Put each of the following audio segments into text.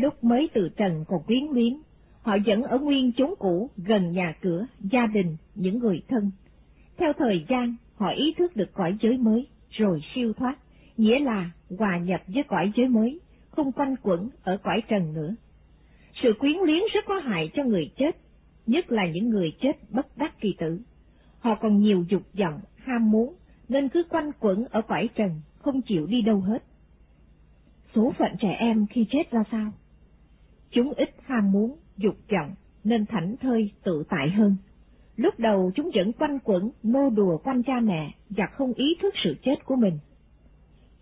Lúc mới từ trần còn quyến luyến, họ vẫn ở nguyên chốn cũ, gần nhà cửa, gia đình, những người thân. Theo thời gian, họ ý thức được cõi giới mới, rồi siêu thoát, nghĩa là hòa nhập với cõi giới mới, không quanh quẩn ở cõi trần nữa. Sự quyến luyến rất có hại cho người chết, nhất là những người chết bất đắc kỳ tử. Họ còn nhiều dục vọng, ham muốn, nên cứ quanh quẩn ở cõi trần, không chịu đi đâu hết. Số phận trẻ em khi chết ra sao? Chúng ít ham muốn, dục vọng, nên thảnh thơi, tự tại hơn. Lúc đầu chúng vẫn quanh quẩn, nô đùa quanh cha mẹ và không ý thức sự chết của mình.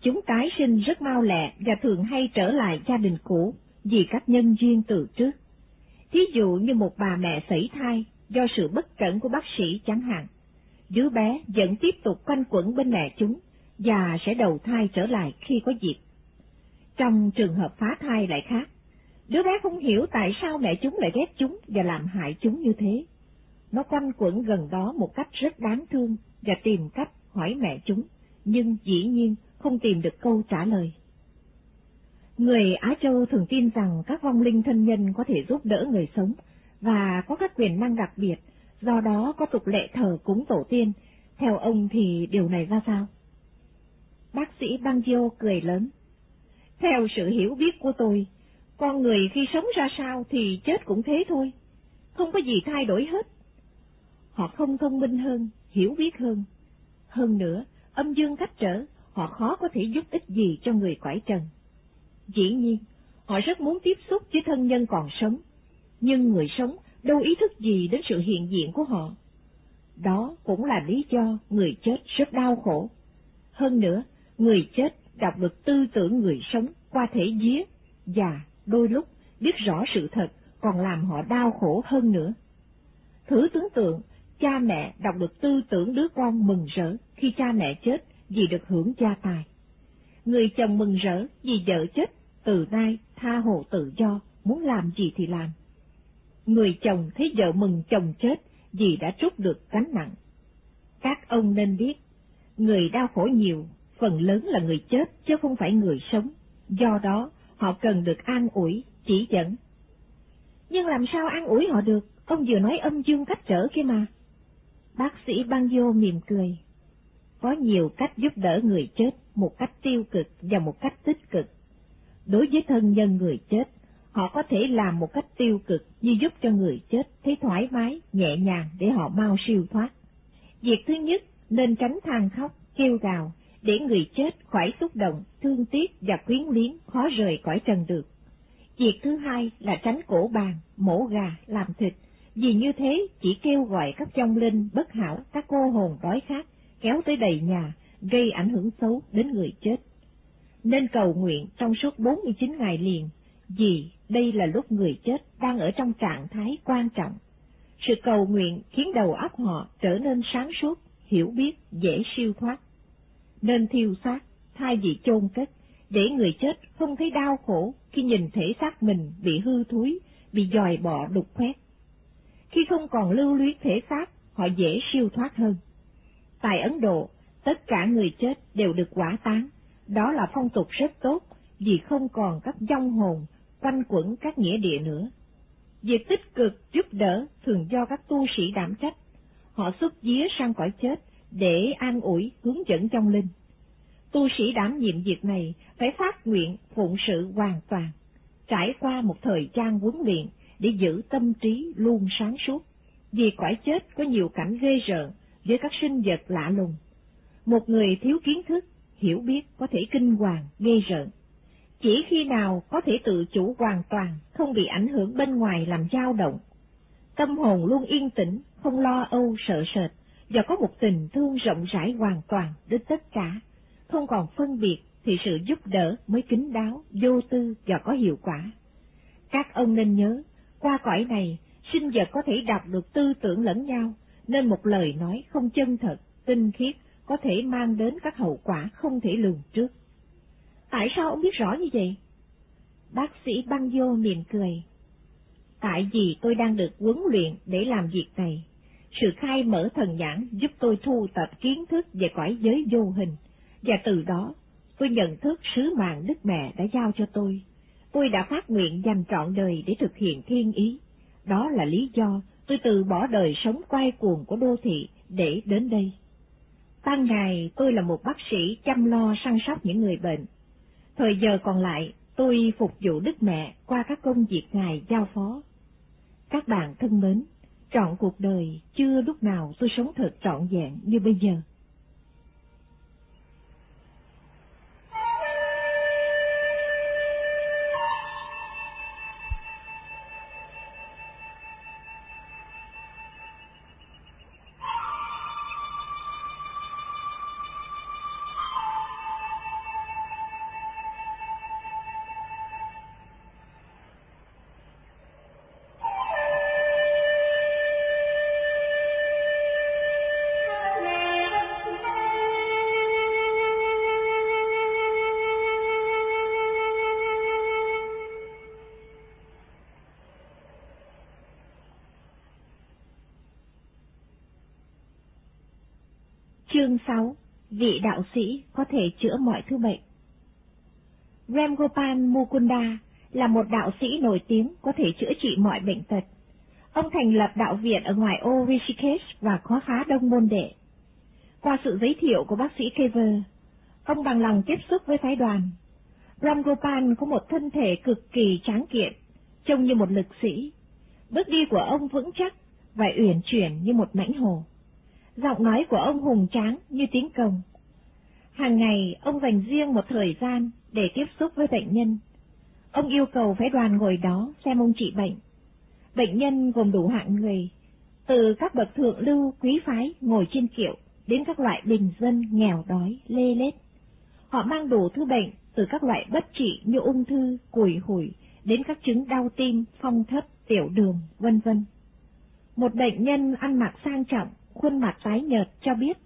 Chúng tái sinh rất mau lẹ và thường hay trở lại gia đình cũ vì các nhân duyên từ trước. Thí dụ như một bà mẹ sẩy thai do sự bất cẩn của bác sĩ chẳng hạn. Đứa bé vẫn tiếp tục quanh quẩn bên mẹ chúng và sẽ đầu thai trở lại khi có dịp. Trong trường hợp phá thai lại khác, đứa bé không hiểu tại sao mẹ chúng lại ghét chúng và làm hại chúng như thế. Nó quanh quẩn gần đó một cách rất đáng thương và tìm cách hỏi mẹ chúng, nhưng dĩ nhiên không tìm được câu trả lời. Người Á Châu thường tin rằng các vong linh thân nhân có thể giúp đỡ người sống và có các quyền năng đặc biệt, do đó có tục lệ thờ cúng tổ tiên. Theo ông thì điều này ra sao? Bác sĩ Bangio cười lớn. Theo sự hiểu biết của tôi, con người khi sống ra sao thì chết cũng thế thôi, không có gì thay đổi hết. Họ không thông minh hơn, hiểu biết hơn. Hơn nữa, âm dương cách trở, họ khó có thể giúp ích gì cho người quải trần. Dĩ nhiên, họ rất muốn tiếp xúc với thân nhân còn sống, nhưng người sống đâu ý thức gì đến sự hiện diện của họ. Đó cũng là lý do người chết rất đau khổ. Hơn nữa, người chết đọc được tư tưởng người sống qua thể vía và đôi lúc biết rõ sự thật còn làm họ đau khổ hơn nữa. Thử tưởng tượng, cha mẹ đọc được tư tưởng đứa con mừng rỡ khi cha mẹ chết vì được hưởng gia tài. Người chồng mừng rỡ vì vợ chết, từ nay tha hồ tự do, muốn làm gì thì làm. Người chồng thấy vợ mừng chồng chết vì đã trút được gánh nặng. Các ông nên biết, người đau khổ nhiều, phần lớn là người chết chứ không phải người sống, do đó họ cần được an ủi, chỉ dẫn. Nhưng làm sao an ủi họ được, ông vừa nói âm dương cách trở kia mà. Bác sĩ băng vô mỉm cười. Có nhiều cách giúp đỡ người chết, một cách tiêu cực và một cách tích cực. Đối với thân nhân người chết, họ có thể làm một cách tiêu cực như giúp cho người chết thấy thoải mái, nhẹ nhàng để họ mau siêu thoát. Việc thứ nhất nên tránh than khóc, kêu gào, để người chết khỏi xúc động, thương tiếc và quyến luyến khó rời khỏi trần được. Việc thứ hai là tránh cổ bàn, mổ gà, làm thịt, vì như thế chỉ kêu gọi các vong linh bất hảo, các cô hồn đói khát, kéo tới đầy nhà, gây ảnh hưởng xấu đến người chết. Nên cầu nguyện trong suốt 49 ngày liền, vì đây là lúc người chết đang ở trong trạng thái quan trọng. Sự cầu nguyện khiến đầu óc họ trở nên sáng suốt, hiểu biết, dễ siêu thoát. Nên thiêu xác, thay vì chôn cất, để người chết không thấy đau khổ khi nhìn thể xác mình bị hư thối, bị dòi bỏ đục khoét. Khi không còn lưu luyến thể xác, họ dễ siêu thoát hơn. Tại Ấn Độ, tất cả người chết đều được quả táng, đó là phong tục rất tốt vì không còn các vong hồn quanh quẩn các nghĩa địa nữa. Việc tích cực giúp đỡ thường do các tu sĩ đảm trách, họ xuất vía sang cõi chết để an ủi hướng dẫn trong linh. Tu sĩ đảm nhiệm việc này phải phát nguyện phụng sự hoàn toàn, trải qua một thời gian huấn luyện để giữ tâm trí luôn sáng suốt, vì cõi chết có nhiều cảnh ghê rợn với các sinh vật lạ lùng. Một người thiếu kiến thức, hiểu biết có thể kinh hoàng, ghê rợn. Chỉ khi nào có thể tự chủ hoàn toàn, không bị ảnh hưởng bên ngoài làm dao động. Tâm hồn luôn yên tĩnh, không lo âu sợ sệt, và có một tình thương rộng rãi hoàn toàn đến tất cả, không còn phân biệt thì sự giúp đỡ mới kín đáo, vô tư và có hiệu quả. Các ông nên nhớ, qua cõi này, sinh vật có thể đọc được tư tưởng lẫn nhau, nên một lời nói không chân thật, tinh khiết có thể mang đến các hậu quả không thể lường trước. Tại sao ông biết rõ như vậy? Bác sĩ băng vô mỉm cười. Tại vì tôi đang được huấn luyện để làm việc này. Sự khai mở thần nhãn giúp tôi thu tập kiến thức về cõi giới vô hình, và từ đó tôi nhận thức sứ mạng Đức Mẹ đã giao cho tôi. tôi đã phát nguyện dành trọn đời để thực hiện thiên ý. Đó là lý do tôi từ bỏ đời sống quay cuồng của đô thị để đến đây. Ban ngày tôi là một bác sĩ chăm lo săn sóc những người bệnh. Thời giờ còn lại tôi phục vụ Đức Mẹ qua các công việc Ngài giao phó. Các bạn thân mến, trọn cuộc đời chưa lúc nào tôi sống thật trọn vẹn như bây giờ. Chương 6 Vị đạo sĩ có thể chữa mọi thứ bệnh Ramgopal Mukunda là một đạo sĩ nổi tiếng có thể chữa trị mọi bệnh tật. Ông thành lập đạo viện ở ngoài ô Rishikesh và có khá đông môn đệ. Qua sự giới thiệu của bác sĩ Kever, ông bằng lòng tiếp xúc với phái đoàn. Ramgopal có một thân thể cực kỳ tráng kiện, trông như một lực sĩ. Bước đi của ông vững chắc và uyển chuyển như một mãnh hồ giọng nói của ông hùng tráng như tiếng cồng. Hàng ngày, ông dành riêng một thời gian để tiếp xúc với bệnh nhân. Ông yêu cầu phái đoàn ngồi đó xem ông trị bệnh. Bệnh nhân gồm đủ hạng người, từ các bậc thượng lưu quý phái ngồi trên kiệu đến các loại bình dân nghèo đói, lê lết. Họ mang đủ thứ bệnh từ các loại bất trị như ung thư, củi hủi đến các chứng đau tim, phong thấp, tiểu đường, vân vân. Một bệnh nhân ăn mặc sang trọng khuôn mặt tái nhợt cho biết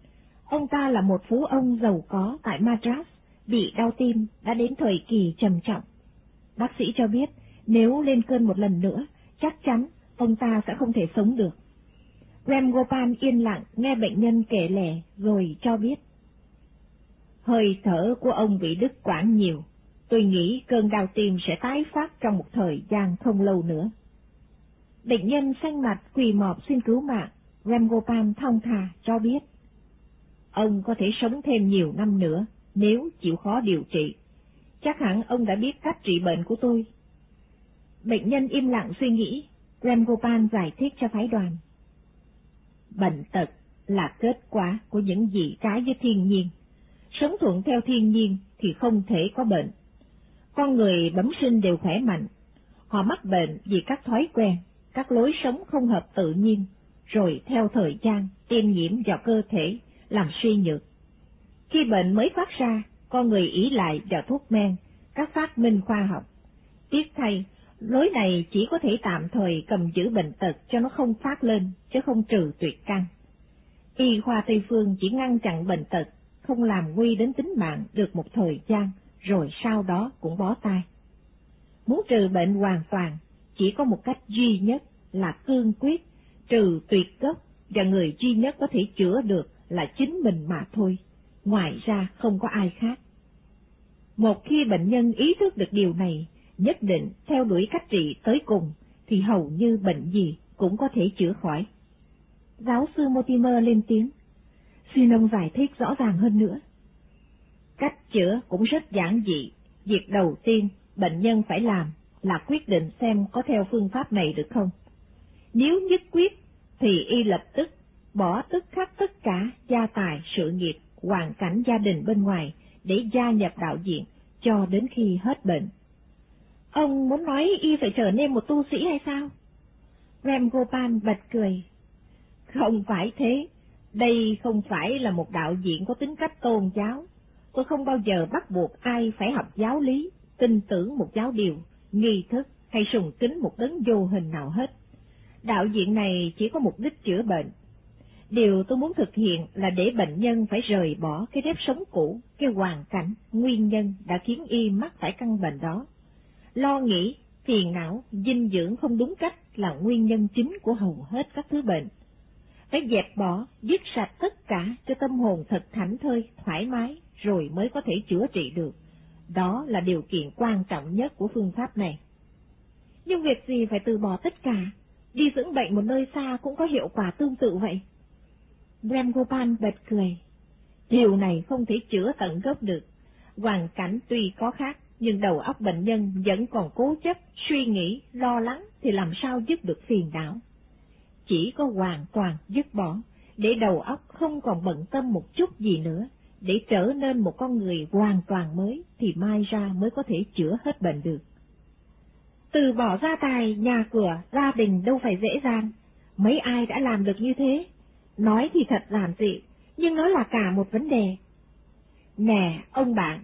ông ta là một phú ông giàu có tại Madras, bị đau tim đã đến thời kỳ trầm trọng. Bác sĩ cho biết nếu lên cơn một lần nữa, chắc chắn ông ta sẽ không thể sống được. Rem Gopal yên lặng nghe bệnh nhân kể lể rồi cho biết. Hơi thở của ông bị đứt quãng nhiều, tôi nghĩ cơn đau tim sẽ tái phát trong một thời gian không lâu nữa. Bệnh nhân xanh mặt quỳ mọp xin cứu mạng, Ramgopal thông thà cho biết, ông có thể sống thêm nhiều năm nữa nếu chịu khó điều trị. Chắc hẳn ông đã biết cách trị bệnh của tôi. Bệnh nhân im lặng suy nghĩ, Ramgopal giải thích cho phái đoàn. Bệnh tật là kết quả của những gì trái với thiên nhiên. Sống thuận theo thiên nhiên thì không thể có bệnh. Con người bẩm sinh đều khỏe mạnh. Họ mắc bệnh vì các thói quen, các lối sống không hợp tự nhiên rồi theo thời gian tiêm nhiễm vào cơ thể, làm suy nhược. Khi bệnh mới phát ra, con người ý lại vào thuốc men, các phát minh khoa học. Tiếc thay, lối này chỉ có thể tạm thời cầm giữ bệnh tật cho nó không phát lên, chứ không trừ tuyệt căn. Y khoa Tây Phương chỉ ngăn chặn bệnh tật, không làm nguy đến tính mạng được một thời gian, rồi sau đó cũng bó tay. Muốn trừ bệnh hoàn toàn, chỉ có một cách duy nhất là cương quyết trừ tuyệt gốc và người duy nhất có thể chữa được là chính mình mà thôi, ngoài ra không có ai khác. Một khi bệnh nhân ý thức được điều này, nhất định theo đuổi cách trị tới cùng, thì hầu như bệnh gì cũng có thể chữa khỏi. Giáo sư Mortimer lên tiếng, xin ông giải thích rõ ràng hơn nữa. Cách chữa cũng rất giản dị, việc đầu tiên bệnh nhân phải làm là quyết định xem có theo phương pháp này được không. Nếu nhất quyết thì y lập tức bỏ tức khắc tất cả gia tài, sự nghiệp, hoàn cảnh gia đình bên ngoài để gia nhập đạo diện cho đến khi hết bệnh. Ông muốn nói y phải trở nên một tu sĩ hay sao? Ram Gopal bật cười. Không phải thế, đây không phải là một đạo diện có tính cách tôn giáo. Tôi không bao giờ bắt buộc ai phải học giáo lý, tin tưởng một giáo điều, nghi thức hay sùng kính một đấng vô hình nào hết. Đạo diễn này chỉ có mục đích chữa bệnh. Điều tôi muốn thực hiện là để bệnh nhân phải rời bỏ cái nếp sống cũ, cái hoàn cảnh, nguyên nhân đã khiến y mắc phải căn bệnh đó. Lo nghĩ, phiền não, dinh dưỡng không đúng cách là nguyên nhân chính của hầu hết các thứ bệnh. Phải dẹp bỏ, dứt sạch tất cả cho tâm hồn thật thảnh thơi, thoải mái, rồi mới có thể chữa trị được. Đó là điều kiện quan trọng nhất của phương pháp này. Nhưng việc gì phải từ bỏ tất cả, đi dưỡng bệnh một nơi xa cũng có hiệu quả tương tự vậy. Brem Gopal bật cười. Điều này không thể chữa tận gốc được. Hoàn cảnh tuy có khác, nhưng đầu óc bệnh nhân vẫn còn cố chấp, suy nghĩ, lo lắng thì làm sao dứt được phiền não. Chỉ có hoàn toàn dứt bỏ, để đầu óc không còn bận tâm một chút gì nữa, để trở nên một con người hoàn toàn mới thì mai ra mới có thể chữa hết bệnh được. Từ bỏ gia tài, nhà cửa, gia đình đâu phải dễ dàng, mấy ai đã làm được như thế? Nói thì thật giản dị, nhưng nó là cả một vấn đề. Nè, ông bạn,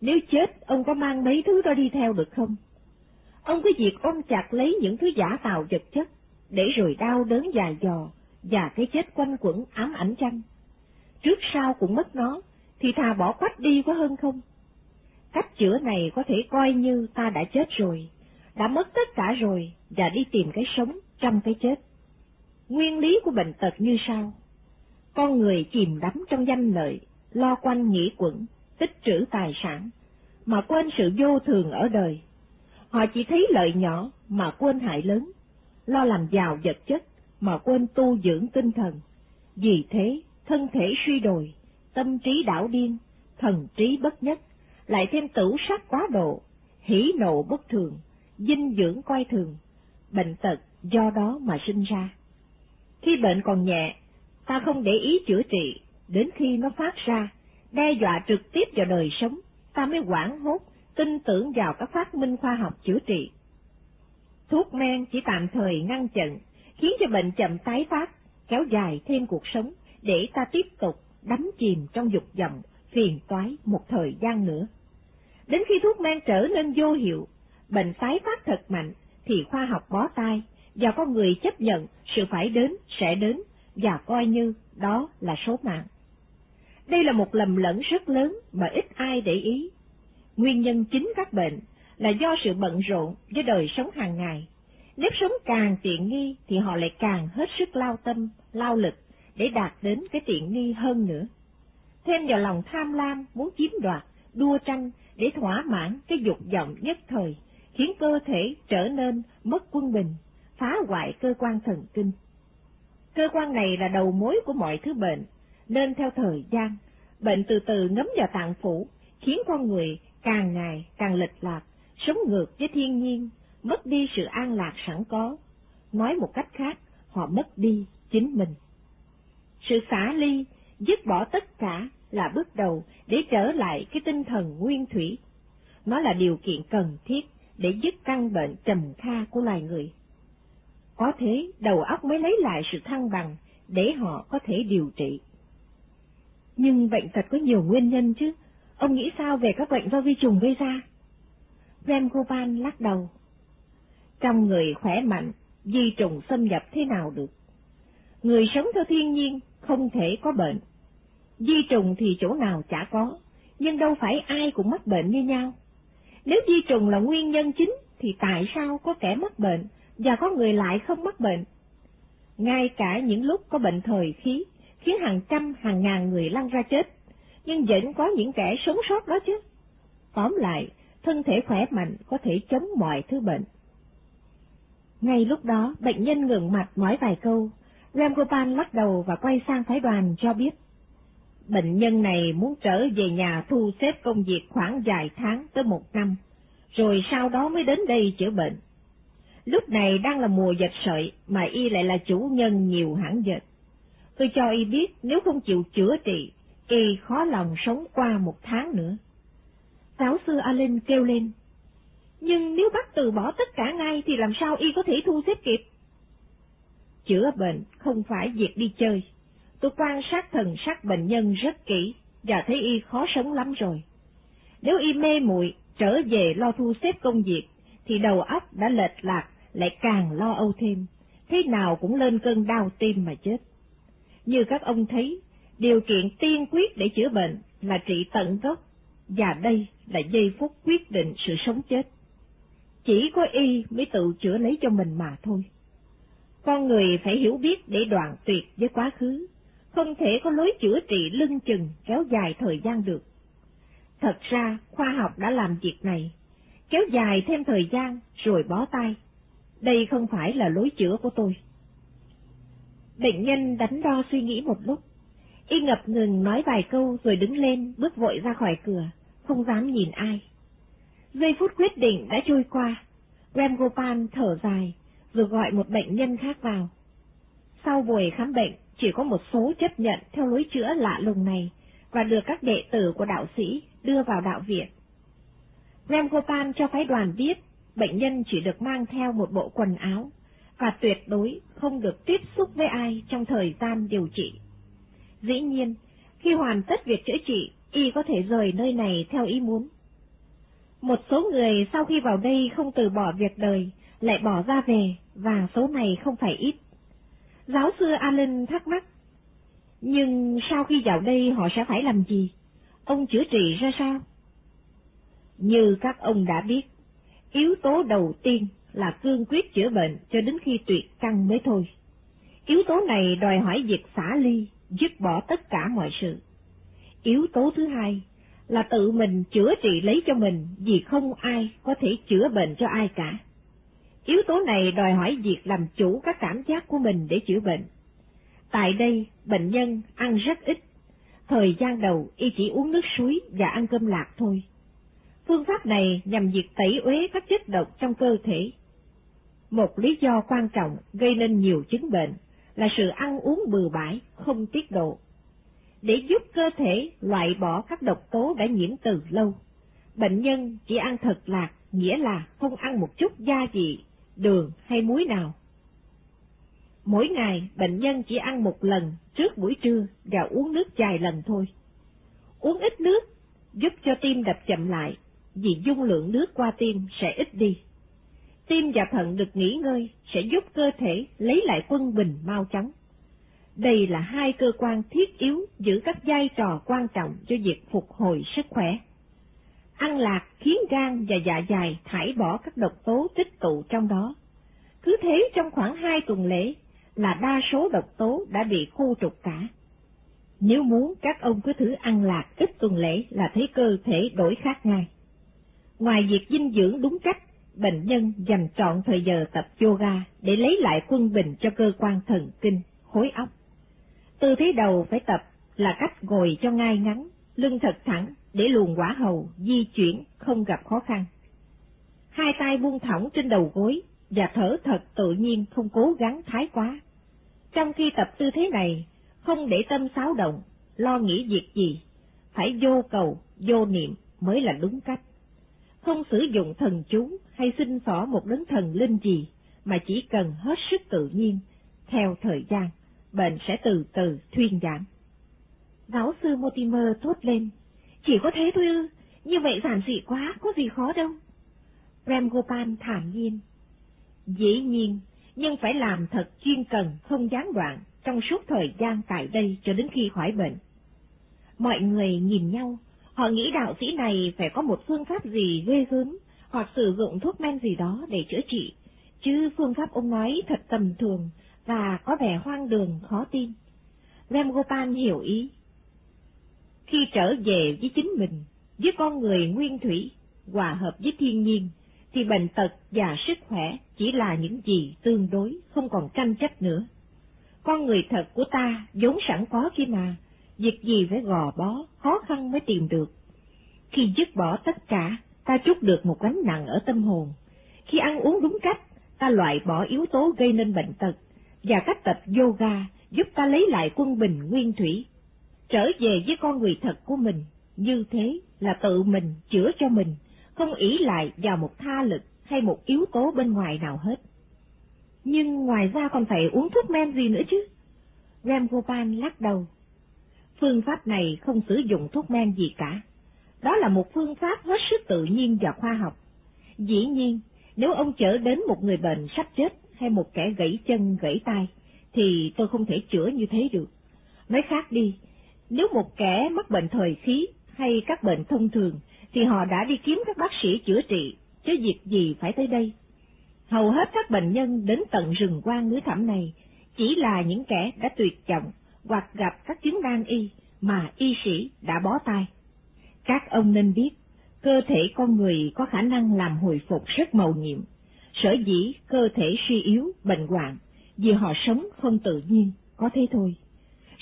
nếu chết, ông có mang mấy thứ đó đi theo được không? Ông cứ việc ôm chặt lấy những thứ giả tạo vật chất, để rồi đau đớn dài dò, và cái chết quanh quẩn ám ảnh chăng? Trước sau cũng mất nó, thì thà bỏ quách đi có hơn không? Cách chữa này có thể coi như ta đã chết rồi, đã mất tất cả rồi, và đi tìm cái sống trong cái chết. Nguyên lý của bệnh tật như sau. Con người chìm đắm trong danh lợi, lo quanh nghĩ quẩn, tích trữ tài sản, mà quên sự vô thường ở đời. Họ chỉ thấy lợi nhỏ mà quên hại lớn, lo làm giàu vật chất mà quên tu dưỡng tinh thần. Vì thế, thân thể suy đồi, tâm trí đảo điên, thần trí bất nhất, lại thêm tử sắc quá độ, hỉ nộ bất thường, dinh dưỡng coi thường, bệnh tật do đó mà sinh ra. Khi bệnh còn nhẹ, ta không để ý chữa trị, đến khi nó phát ra, đe dọa trực tiếp vào đời sống, ta mới quảng hốt, tin tưởng vào các phát minh khoa học chữa trị. Thuốc men chỉ tạm thời ngăn chặn, khiến cho bệnh chậm tái phát, kéo dài thêm cuộc sống, để ta tiếp tục đắm chìm trong dục vọng, phiền toái một thời gian nữa. Đến khi thuốc men trở nên vô hiệu, bệnh tái phát thật mạnh, thì khoa học bó tay, và con người chấp nhận sự phải đến sẽ đến, và coi như đó là số mạng. Đây là một lầm lẫn rất lớn mà ít ai để ý. Nguyên nhân chính các bệnh là do sự bận rộn với đời sống hàng ngày. Nếu sống càng tiện nghi thì họ lại càng hết sức lao tâm, lao lực để đạt đến cái tiện nghi hơn nữa. Thêm vào lòng tham lam muốn chiếm đoạt, đua tranh để thỏa mãn cái dục vọng nhất thời, khiến cơ thể trở nên mất quân bình, phá hoại cơ quan thần kinh. Cơ quan này là đầu mối của mọi thứ bệnh, nên theo thời gian, bệnh từ từ ngấm vào tạng phủ, khiến con người càng ngày càng lệch lạc, sống ngược với thiên nhiên, mất đi sự an lạc sẵn có. Nói một cách khác, họ mất đi chính mình. Sự xả ly, dứt bỏ tất cả là bước đầu để trở lại cái tinh thần nguyên thủy. Nó là điều kiện cần thiết để dứt căn bệnh trầm kha của loài người. Có thế đầu óc mới lấy lại sự thăng bằng để họ có thể điều trị. Nhưng bệnh tật có nhiều nguyên nhân chứ, ông nghĩ sao về các bệnh do vi trùng gây ra? Rem Gopan lắc đầu. Trong người khỏe mạnh, vi trùng xâm nhập thế nào được? Người sống theo thiên nhiên không thể có bệnh. Vi trùng thì chỗ nào chả có, nhưng đâu phải ai cũng mắc bệnh như nhau. Nếu vi trùng là nguyên nhân chính, thì tại sao có kẻ mắc bệnh và có người lại không mắc bệnh? Ngay cả những lúc có bệnh thời khí, khiến hàng trăm hàng ngàn người lăn ra chết, nhưng vẫn có những kẻ sống sót đó chứ. Tóm lại, thân thể khỏe mạnh có thể chống mọi thứ bệnh. Ngay lúc đó, bệnh nhân ngừng mặt nói vài câu, Ramgopal lắc đầu và quay sang phái đoàn cho biết. Bệnh nhân này muốn trở về nhà thu xếp công việc khoảng vài tháng tới một năm, rồi sau đó mới đến đây chữa bệnh. Lúc này đang là mùa dịch sợi mà y lại là chủ nhân nhiều hãng dịch. Tôi cho y biết nếu không chịu chữa trị, y khó lòng sống qua một tháng nữa. Giáo sư Allen kêu lên, nhưng nếu bắt từ bỏ tất cả ngay thì làm sao y có thể thu xếp kịp? Chữa bệnh không phải việc đi chơi. Tôi quan sát thần sắc bệnh nhân rất kỹ và thấy y khó sống lắm rồi. Nếu y mê muội trở về lo thu xếp công việc, thì đầu óc đã lệch lạc, lại càng lo âu thêm, thế nào cũng lên cơn đau tim mà chết. Như các ông thấy, điều kiện tiên quyết để chữa bệnh là trị tận gốc, và đây là giây phút quyết định sự sống chết. Chỉ có y mới tự chữa lấy cho mình mà thôi. Con người phải hiểu biết để đoạn tuyệt với quá khứ, không thể có lối chữa trị lưng chừng kéo dài thời gian được. Thật ra, khoa học đã làm việc này, kéo dài thêm thời gian rồi bó tay. Đây không phải là lối chữa của tôi. Bệnh nhân đánh đo suy nghĩ một lúc. Y ngập ngừng nói vài câu rồi đứng lên bước vội ra khỏi cửa, không dám nhìn ai. Giây phút quyết định đã trôi qua, Ram Gopal thở dài, rồi gọi một bệnh nhân khác vào. Sau buổi khám bệnh, chỉ có một số chấp nhận theo lối chữa lạ lùng này và được các đệ tử của đạo sĩ đưa vào đạo viện. Ramgopal cho phái đoàn biết bệnh nhân chỉ được mang theo một bộ quần áo và tuyệt đối không được tiếp xúc với ai trong thời gian điều trị. Dĩ nhiên, khi hoàn tất việc chữa trị, y có thể rời nơi này theo ý muốn. Một số người sau khi vào đây không từ bỏ việc đời, lại bỏ ra về, và số này không phải ít. Giáo sư Allen thắc mắc, nhưng sau khi vào đây họ sẽ phải làm gì? Ông chữa trị ra sao? Như các ông đã biết, yếu tố đầu tiên là cương quyết chữa bệnh cho đến khi tuyệt căn mới thôi. Yếu tố này đòi hỏi việc xả ly, dứt bỏ tất cả mọi sự. Yếu tố thứ hai là tự mình chữa trị lấy cho mình vì không ai có thể chữa bệnh cho ai cả. Yếu tố này đòi hỏi việc làm chủ các cảm giác của mình để chữa bệnh. Tại đây, bệnh nhân ăn rất ít. Thời gian đầu y chỉ uống nước suối và ăn cơm lạc thôi. Phương pháp này nhằm việc tẩy uế các chất độc trong cơ thể. Một lý do quan trọng gây nên nhiều chứng bệnh là sự ăn uống bừa bãi, không tiết độ. Để giúp cơ thể loại bỏ các độc tố đã nhiễm từ lâu, bệnh nhân chỉ ăn thật lạc, nghĩa là không ăn một chút gia vị, đường hay muối nào. Mỗi ngày, bệnh nhân chỉ ăn một lần trước buổi trưa và uống nước vài lần thôi. Uống ít nước giúp cho tim đập chậm lại, vì dung lượng nước qua tim sẽ ít đi. Tim và thận được nghỉ ngơi sẽ giúp cơ thể lấy lại quân bình mau chóng. Đây là hai cơ quan thiết yếu giữ các vai trò quan trọng cho việc phục hồi sức khỏe. Ăn lạc khiến gan và dạ dày thải bỏ các độc tố tích tụ trong đó. Cứ thế trong khoảng hai tuần lễ là đa số độc tố đã bị khu trục cả. Nếu muốn các ông cứ thử ăn lạc ít tuần lễ là thấy cơ thể đổi khác ngay. Ngoài việc dinh dưỡng đúng cách, bệnh nhân dành trọn thời giờ tập yoga để lấy lại quân bình cho cơ quan thần kinh, khối óc. Tư thế đầu phải tập là cách ngồi cho ngay ngắn, lưng thật thẳng để luồng quả hầu di chuyển không gặp khó khăn. Hai tay buông thõng trên đầu gối và thở thật tự nhiên không cố gắng thái quá. Trong khi tập tư thế này, không để tâm xáo động, lo nghĩ việc gì, phải vô cầu, vô niệm mới là đúng cách. Không sử dụng thần chú hay xin xỏ một đấng thần linh gì, mà chỉ cần hết sức tự nhiên, theo thời gian, bệnh sẽ từ từ thuyên giảm. Giáo sư Mortimer thốt lên, chỉ có thế thôi ư, như vậy giản dị quá, có gì khó đâu. Ram Gopal thản nhiên. Dĩ nhiên, nhưng phải làm thật chuyên cần, không gián đoạn, trong suốt thời gian tại đây cho đến khi khỏi bệnh. Mọi người nhìn nhau, họ nghĩ đạo sĩ này phải có một phương pháp gì ghê gớm, hoặc sử dụng thuốc men gì đó để chữa trị, chứ phương pháp ông nói thật tầm thường và có vẻ hoang đường khó tin. Ramgopal hiểu ý. Khi trở về với chính mình, với con người nguyên thủy, hòa hợp với thiên nhiên, thì bệnh tật và sức khỏe chỉ là những gì tương đối, không còn tranh chấp nữa. Con người thật của ta vốn sẵn có kia mà, việc gì phải gò bó, khó khăn mới tìm được. Khi dứt bỏ tất cả, ta trút được một gánh nặng ở tâm hồn. Khi ăn uống đúng cách, ta loại bỏ yếu tố gây nên bệnh tật, và cách tập yoga giúp ta lấy lại quân bình nguyên thủy, trở về với con người thật của mình, như thế là tự mình chữa cho mình, không ỷ lại vào một tha lực hay một yếu tố bên ngoài nào hết. Nhưng ngoài ra còn phải uống thuốc men gì nữa chứ? Ramgopal lắc đầu. Phương pháp này không sử dụng thuốc men gì cả. Đó là một phương pháp hết sức tự nhiên và khoa học. Dĩ nhiên, nếu ông chở đến một người bệnh sắp chết hay một kẻ gãy chân gãy tay, thì tôi không thể chữa như thế được. Nói khác đi, nếu một kẻ mắc bệnh thời khí hay các bệnh thông thường, thì họ đã đi kiếm các bác sĩ chữa trị, chứ việc gì phải tới đây. Hầu hết các bệnh nhân đến tận rừng quan núi thẳm này chỉ là những kẻ đã tuyệt vọng hoặc gặp các chứng nan y mà y sĩ đã bó tay. Các ông nên biết, cơ thể con người có khả năng làm hồi phục rất màu nhiệm. Sở dĩ cơ thể suy yếu, bệnh hoạn, vì họ sống không tự nhiên, có thế thôi.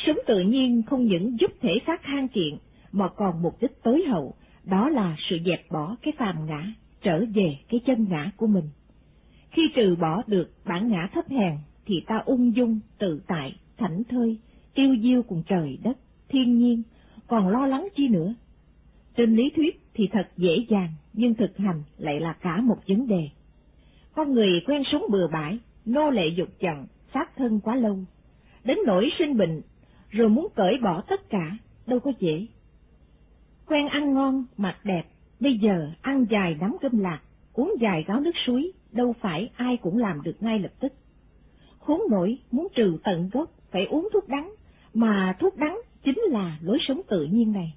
Sống tự nhiên không những giúp thể xác khang kiện, mà còn mục đích tối hậu, đó là sự dẹp bỏ cái phàm ngã, trở về cái chân ngã của mình. Khi trừ bỏ được bản ngã thấp hèn, thì ta ung dung, tự tại, thảnh thơi, tiêu diêu cùng trời đất, thiên nhiên, còn lo lắng chi nữa. Trên lý thuyết thì thật dễ dàng, nhưng thực hành lại là cả một vấn đề. Con người quen sống bừa bãi, nô lệ dục vọng, sát thân quá lâu, đến nỗi sinh bệnh, rồi muốn cởi bỏ tất cả, đâu có dễ. Quen ăn ngon, mặc đẹp, bây giờ ăn dài nắm cơm lạc, uống dài gáo nước suối, đâu phải ai cũng làm được ngay lập tức. Khốn nổi muốn trừ tận gốc phải uống thuốc đắng, mà thuốc đắng chính là lối sống tự nhiên này.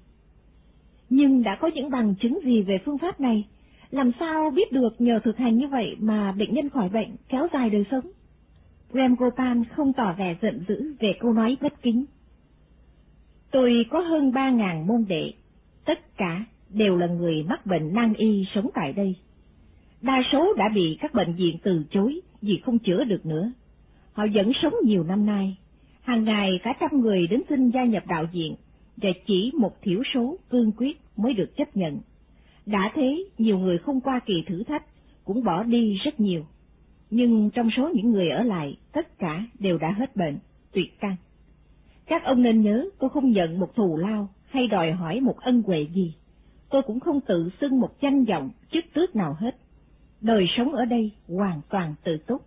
Nhưng đã có những bằng chứng gì về phương pháp này? Làm sao biết được nhờ thực hành như vậy mà bệnh nhân khỏi bệnh, kéo dài đời sống? Ram Gopan không tỏ vẻ giận dữ về câu nói bất kính. Tôi có hơn ba ngàn môn đệ, tất cả đều là người mắc bệnh nan y sống tại đây. Đa số đã bị các bệnh viện từ chối vì không chữa được nữa. Họ vẫn sống nhiều năm nay, hàng ngày cả trăm người đến xin gia nhập đạo viện, và chỉ một thiểu số cương quyết mới được chấp nhận. Đã thế, nhiều người không qua kỳ thử thách, cũng bỏ đi rất nhiều. Nhưng trong số những người ở lại, tất cả đều đã hết bệnh, tuyệt căn. Các ông nên nhớ, tôi không nhận một thù lao hay đòi hỏi một ân huệ gì. Tôi cũng không tự xưng một danh vọng, chức tước nào hết. Đời sống ở đây hoàn toàn tự túc,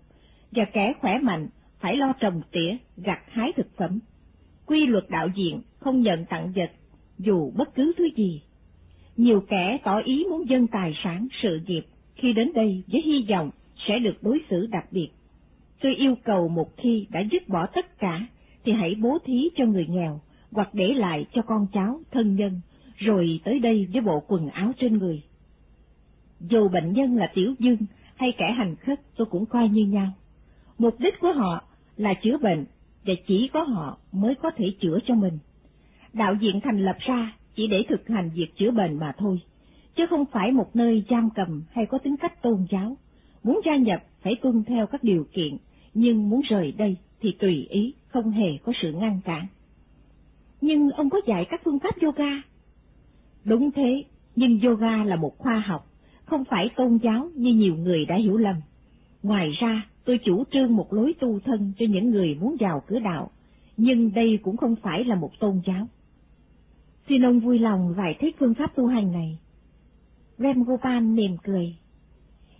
và kẻ khỏe mạnh phải lo trồng tỉa, gặt hái thực phẩm. Quy luật đạo diện không nhận tặng vật, dù bất cứ thứ gì. Nhiều kẻ tỏ ý muốn dân tài sản, sự nghiệp, khi đến đây với hy vọng sẽ được đối xử đặc biệt. Tôi yêu cầu một khi đã dứt bỏ tất cả, thì hãy bố thí cho người nghèo, hoặc để lại cho con cháu, thân nhân, rồi tới đây với bộ quần áo trên người. Dù bệnh nhân là tiểu dương hay kẻ hành khất tôi cũng coi như nhau. Mục đích của họ là chữa bệnh, và chỉ có họ mới có thể chữa cho mình. Đạo viện thành lập ra chỉ để thực hành việc chữa bệnh mà thôi, chứ không phải một nơi giam cầm hay có tính cách tôn giáo. Muốn gia nhập phải tuân theo các điều kiện, nhưng muốn rời đây thì tùy ý, không hề có sự ngăn cản. Nhưng ông có dạy các phương pháp yoga. Đúng thế, nhưng yoga là một khoa học, không phải tôn giáo như nhiều người đã hiểu lầm. Ngoài ra, tôi chủ trương một lối tu thân cho những người muốn vào cửa đạo, nhưng đây cũng không phải là một tôn giáo. Xin ông vui lòng giải thích phương pháp tu hành này. Ram Gopal mỉm cười.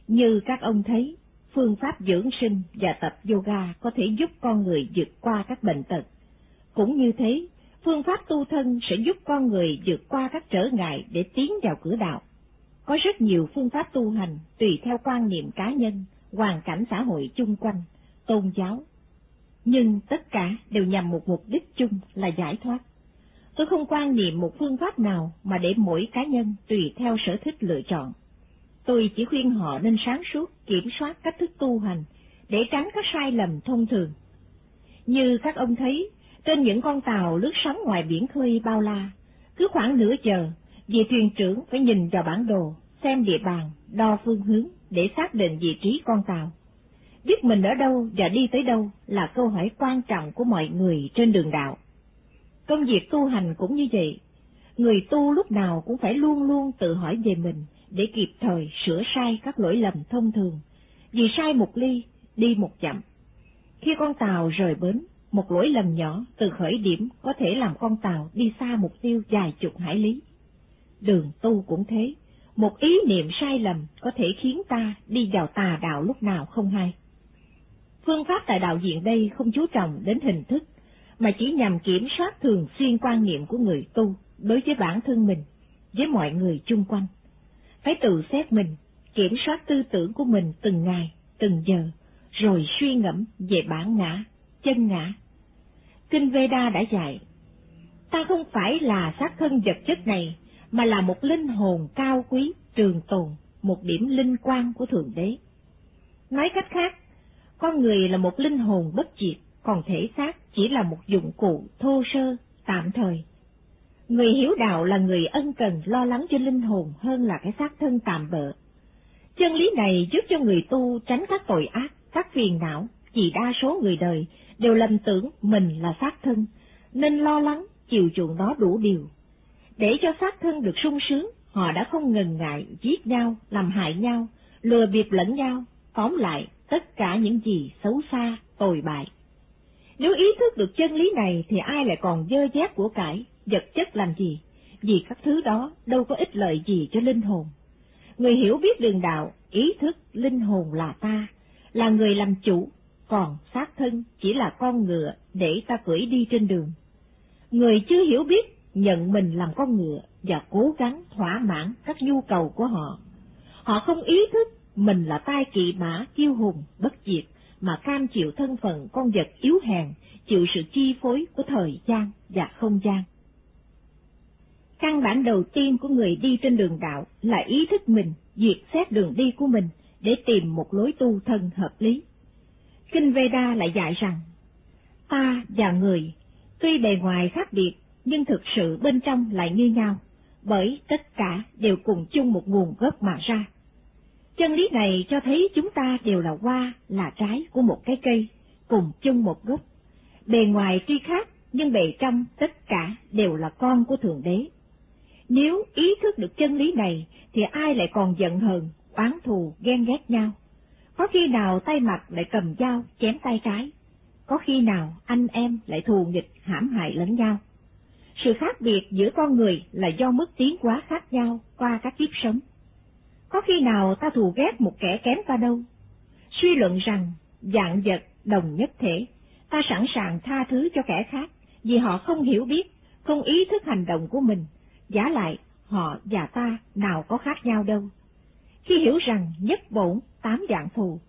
Như các ông thấy, phương pháp dưỡng sinh và tập yoga có thể giúp con người vượt qua các bệnh tật. Cũng như thế, phương pháp tu thân sẽ giúp con người vượt qua các trở ngại để tiến vào cửa đạo. Có rất nhiều phương pháp tu hành tùy theo quan niệm cá nhân, hoàn cảnh xã hội chung quanh, tôn giáo. Nhưng tất cả đều nhằm một mục đích chung là giải thoát. Tôi không quan niệm một phương pháp nào mà để mỗi cá nhân tùy theo sở thích lựa chọn. Tôi chỉ khuyên họ nên sáng suốt kiểm soát cách thức tu hành để tránh các sai lầm thông thường. Như các ông thấy, trên những con tàu lướt sóng ngoài biển khơi bao la, cứ khoảng nửa giờ, vị thuyền trưởng phải nhìn vào bản đồ, xem địa bàn, đo phương hướng để xác định vị trí con tàu. Biết mình ở đâu và đi tới đâu là câu hỏi quan trọng của mọi người trên đường đạo. Công việc tu hành cũng như vậy, người tu lúc nào cũng phải luôn luôn tự hỏi về mình để kịp thời sửa sai các lỗi lầm thông thường, vì sai một ly, đi một chậm. Khi con tàu rời bến, một lỗi lầm nhỏ từ khởi điểm có thể làm con tàu đi xa mục tiêu dài chục hải lý. Đường tu cũng thế, một ý niệm sai lầm có thể khiến ta đi vào tà đạo lúc nào không hay. Phương pháp tại đạo diện đây không chú trọng đến hình thức, mà chỉ nhằm kiểm soát thường xuyên quan niệm của người tu đối với bản thân mình, với mọi người chung quanh. Phải tự xét mình, kiểm soát tư tưởng của mình từng ngày, từng giờ, rồi suy ngẫm về bản ngã, chân ngã. Kinh Veda đã dạy, ta không phải là xác thân vật chất này, mà là một linh hồn cao quý, trường tồn, một điểm linh quan của Thượng Đế. Nói cách khác, con người là một linh hồn bất diệt, còn thể xác chỉ là một dụng cụ thô sơ, tạm thời. Người hiểu đạo là người ân cần lo lắng cho linh hồn hơn là cái xác thân tạm bợ. Chân lý này giúp cho người tu tránh các tội ác, các phiền não, chỉ đa số người đời đều lầm tưởng mình là xác thân, nên lo lắng, chiều chuộng nó đủ điều. Để cho xác thân được sung sướng, họ đã không ngần ngại giết nhau, làm hại nhau, lừa bịp lẫn nhau, tóm lại tất cả những gì xấu xa, tồi bại. Nếu ý thức được chân lý này thì ai lại còn dơ dét của cải, vật chất làm gì, vì các thứ đó đâu có ích lợi gì cho linh hồn. Người hiểu biết đường đạo, ý thức linh hồn là ta, là người làm chủ, còn xác thân chỉ là con ngựa để ta cưỡi đi trên đường. Người chưa hiểu biết nhận mình làm con ngựa và cố gắng thỏa mãn các nhu cầu của họ. Họ không ý thức mình là tai kỵ mã kiêu hùng, bất diệt, mà cam chịu thân phận con vật yếu hèn, chịu sự chi phối của thời gian và không gian. Căn bản đầu tiên của người đi trên đường đạo là ý thức mình, diệt xét đường đi của mình để tìm một lối tu thân hợp lý. Kinh Veda lại dạy rằng, ta và người, tuy bề ngoài khác biệt, nhưng thực sự bên trong lại như nhau, bởi tất cả đều cùng chung một nguồn gốc mà ra. Chân lý này cho thấy chúng ta đều là hoa, là trái của một cái cây, cùng chung một gốc. Bề ngoài tuy khác, nhưng bề trong tất cả đều là con của Thượng Đế. Nếu ý thức được chân lý này, thì ai lại còn giận hờn, oán thù, ghen ghét nhau? Có khi nào tay mặt lại cầm dao, chém tay trái? Có khi nào anh em lại thù nghịch, hãm hại lẫn nhau? Sự khác biệt giữa con người là do mức tiến quá khác nhau qua các kiếp sống. Có khi nào ta thù ghét một kẻ kém ta đâu? Suy luận rằng, dạng vật đồng nhất thể, ta sẵn sàng tha thứ cho kẻ khác, vì họ không hiểu biết, không ý thức hành động của mình, giả lại họ và ta nào có khác nhau đâu. Khi hiểu rằng nhất bổn, tám dạng phù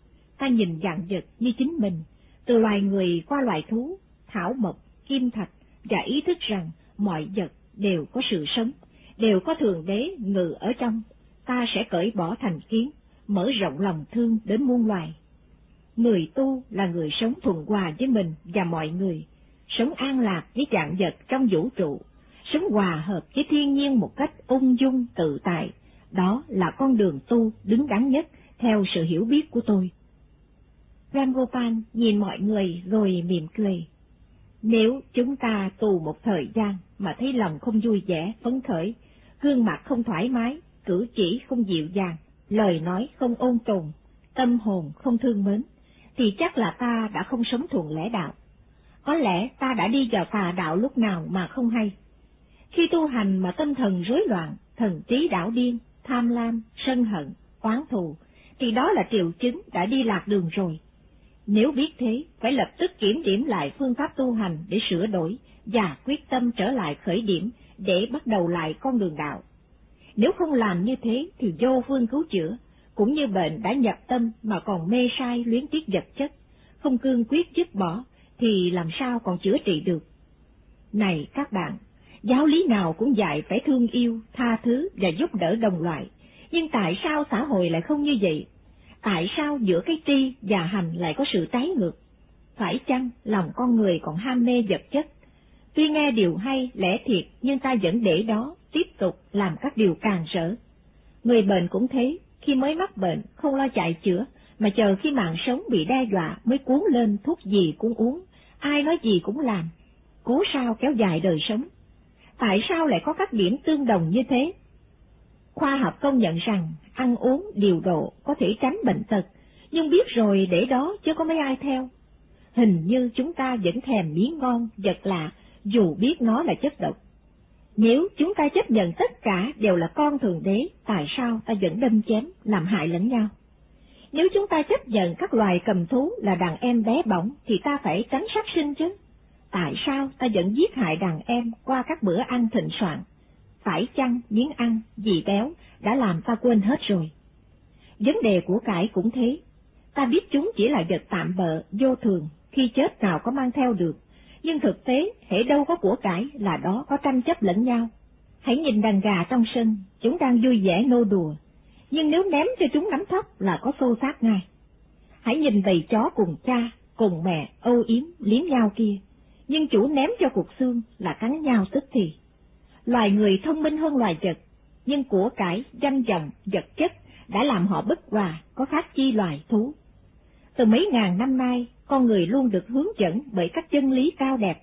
ta nhìn dạng vật như chính mình, từ loài người qua loài thú, thảo mộc, kim thạch, và ý thức rằng mọi vật đều có sự sống, đều có thường đế ngự ở trong, ta sẽ cởi bỏ thành kiến, mở rộng lòng thương đến muôn loài. Người tu là người sống thuận hòa với mình và mọi người, sống an lạc với dạng vật trong vũ trụ, sống hòa hợp với thiên nhiên một cách ung dung tự tại, đó là con đường tu đứng đắn nhất theo sự hiểu biết của tôi. Ram nhìn mọi người rồi mỉm cười. Nếu chúng ta tù một thời gian mà thấy lòng không vui vẻ, phấn khởi, gương mặt không thoải mái, cử chỉ không dịu dàng, lời nói không ôn tồn, tâm hồn không thương mến, thì chắc là ta đã không sống thuận lẽ đạo. Có lẽ ta đã đi vào tà đạo lúc nào mà không hay. Khi tu hành mà tâm thần rối loạn, thần trí đảo điên, tham lam, sân hận, oán thù, thì đó là triệu chứng đã đi lạc đường rồi. Nếu biết thế, phải lập tức kiểm điểm lại phương pháp tu hành để sửa đổi và quyết tâm trở lại khởi điểm để bắt đầu lại con đường đạo. Nếu không làm như thế thì vô phương cứu chữa, cũng như bệnh đã nhập tâm mà còn mê sai luyến tiếc vật chất, không cương quyết dứt bỏ, thì làm sao còn chữa trị được. Này các bạn, giáo lý nào cũng dạy phải thương yêu, tha thứ và giúp đỡ đồng loại, nhưng tại sao xã hội lại không như vậy? Tại sao giữa cái tri và hành lại có sự trái ngược? Phải chăng lòng con người còn ham mê vật chất? Tuy nghe điều hay, lẽ thiệt, nhưng ta vẫn để đó, tiếp tục làm các điều càng rỡ. Người bệnh cũng thế, khi mới mắc bệnh, không lo chạy chữa, mà chờ khi mạng sống bị đe dọa mới cuốn lên thuốc gì cũng uống, ai nói gì cũng làm, cố sao kéo dài đời sống. Tại sao lại có các điểm tương đồng như thế? Khoa học công nhận rằng ăn uống điều độ có thể tránh bệnh tật, nhưng biết rồi để đó chứ có mấy ai theo. Hình như chúng ta vẫn thèm miếng ngon, vật lạ, dù biết nó là chất độc. Nếu chúng ta chấp nhận tất cả đều là con thường đế, tại sao ta vẫn đâm chém, làm hại lẫn nhau? Nếu chúng ta chấp nhận các loài cầm thú là đàn em bé bỏng, thì ta phải tránh sát sinh chứ. Tại sao ta vẫn giết hại đàn em qua các bữa ăn thịnh soạn? Phải chăng miếng ăn, gì béo, đã làm ta quên hết rồi? Vấn đề của cải cũng thế. Ta biết chúng chỉ là vật tạm bợ, vô thường, khi chết nào có mang theo được, nhưng thực tế, hễ đâu có của cải là đó có tranh chấp lẫn nhau. Hãy nhìn đàn gà trong sân, chúng đang vui vẻ nô đùa, nhưng nếu ném cho chúng nắm thóc là có xô xát ngay. Hãy nhìn bầy chó cùng cha, cùng mẹ, âu yếm, liếm nhau kia, nhưng chủ ném cho cuộc xương là cắn nhau tức thì. loài người thông minh hơn loài vật, nhưng của cải, danh vọng, vật chất đã làm họ bất hòa, có khác chi loài thú. Từ mấy ngàn năm nay, con người luôn được hướng dẫn bởi các chân lý cao đẹp.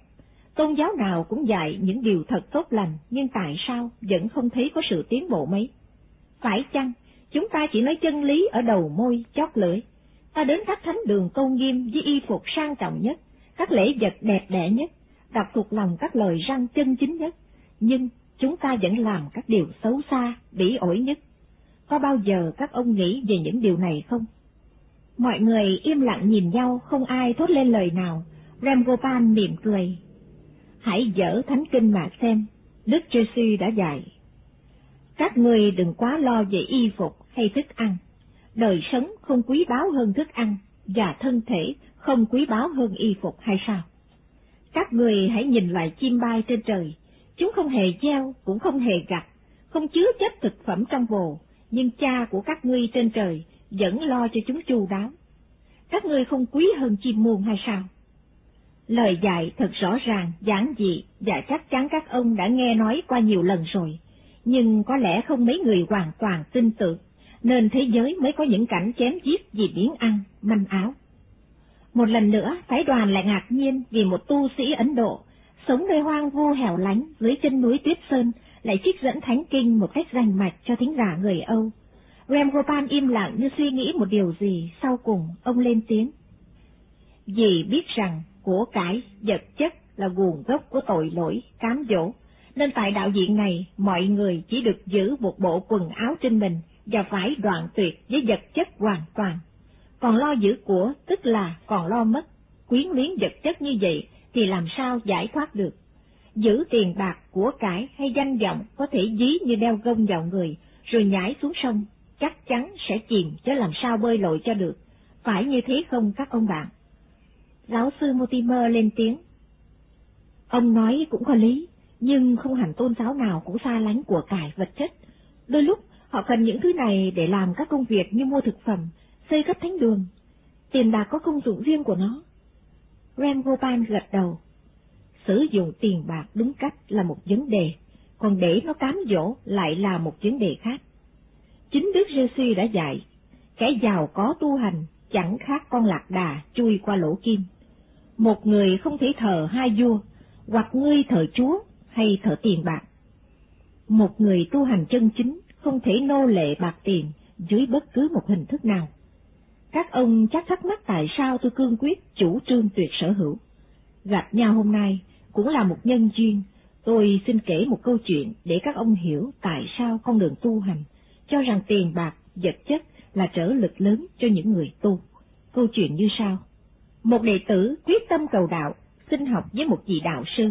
Tôn giáo nào cũng dạy những điều thật tốt lành, nhưng tại sao vẫn không thấy có sự tiến bộ mấy? Phải chăng, chúng ta chỉ nói chân lý ở đầu môi, chót lưỡi? Ta đến các thánh đường tôn nghiêm với y phục sang trọng nhất, các lễ vật đẹp đẽ nhất, đọc thuộc lòng các lời răng chân chính nhất, nhưng chúng ta vẫn làm các điều xấu xa, bỉ ổi nhất. Có bao giờ các ông nghĩ về những điều này không? Mọi người im lặng nhìn nhau, không ai thốt lên lời nào. Ramgopal mỉm cười. Hãy dở thánh kinh mà xem, Đức giê đã dạy. Các người đừng quá lo về y phục hay thức ăn. Đời sống không quý báu hơn thức ăn, và thân thể không quý báu hơn y phục hay sao? Các người hãy nhìn loài chim bay trên trời, chúng không hề gieo, cũng không hề gặt, không chứa chất thực phẩm trong bồ, nhưng cha của các ngươi trên trời vẫn lo cho chúng chu đáo. Các ngươi không quý hơn chim muôn hay sao? Lời dạy thật rõ ràng, giản dị và chắc chắn các ông đã nghe nói qua nhiều lần rồi, nhưng có lẽ không mấy người hoàn toàn tin tưởng, nên thế giới mới có những cảnh chém giết vì biến ăn, manh áo. Một lần nữa, phái đoàn lại ngạc nhiên vì một tu sĩ Ấn Độ, sống nơi hoang vu hẻo lánh dưới chân núi Tuyết Sơn, lại trích dẫn thánh kinh một cách rành mạch cho thính giả người Âu. Ramgopal im lặng như suy nghĩ một điều gì, sau cùng ông lên tiếng. Vì biết rằng của cải, vật chất là nguồn gốc của tội lỗi, cám dỗ, nên tại đạo diện này mọi người chỉ được giữ một bộ quần áo trên mình và phải đoạn tuyệt với vật chất hoàn toàn. Còn lo giữ của tức là còn lo mất, quyến luyến vật chất như vậy thì làm sao giải thoát được. Giữ tiền bạc, của cải hay danh vọng có thể dí như đeo gông vào người, rồi nhảy xuống sông, chắc chắn sẽ chìm chứ làm sao bơi lội cho được. Phải như thế không các ông bạn? Giáo sư Mortimer lên tiếng. Ông nói cũng có lý, nhưng không hẳn tôn giáo nào cũng xa lánh của cải vật chất. Đôi lúc họ cần những thứ này để làm các công việc như mua thực phẩm, xây gấp thánh đường. Tiền bạc có công dụng riêng của nó. Ram Gopal gật đầu. Sử dụng tiền bạc đúng cách là một vấn đề, còn để nó cám dỗ lại là một vấn đề khác. Chính Đức giê đã dạy, kẻ giàu có tu hành chẳng khác con lạc đà chui qua lỗ kim. Một người không thể thờ hai vua, hoặc ngươi thờ chúa hay thờ tiền bạc. Một người tu hành chân chính không thể nô lệ bạc tiền dưới bất cứ một hình thức nào. Các ông chắc thắc mắc tại sao tôi cương quyết chủ trương tuyệt sở hữu. Gặp nhau hôm nay cũng là một nhân duyên, tôi xin kể một câu chuyện để các ông hiểu tại sao con đường tu hành, cho rằng tiền bạc, vật chất là trở lực lớn cho những người tu. Câu chuyện như sau. Một đệ tử quyết tâm cầu đạo, xin học với một vị đạo sư.